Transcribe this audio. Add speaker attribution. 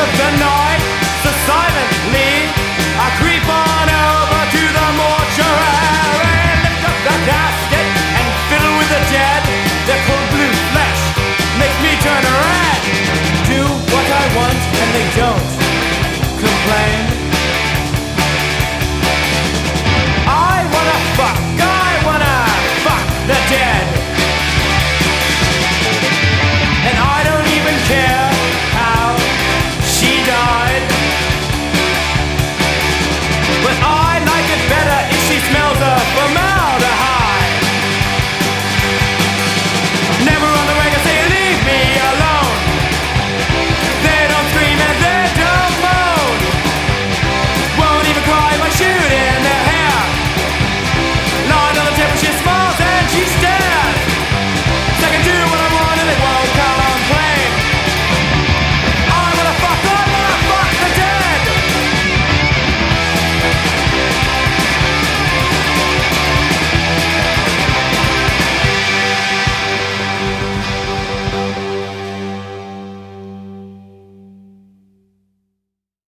Speaker 1: of the night, so silently I creep on over to the mortuary. Lift up the casket and fiddle with the dead. Their cold blue flesh makes me turn red. Do what I want and they don't.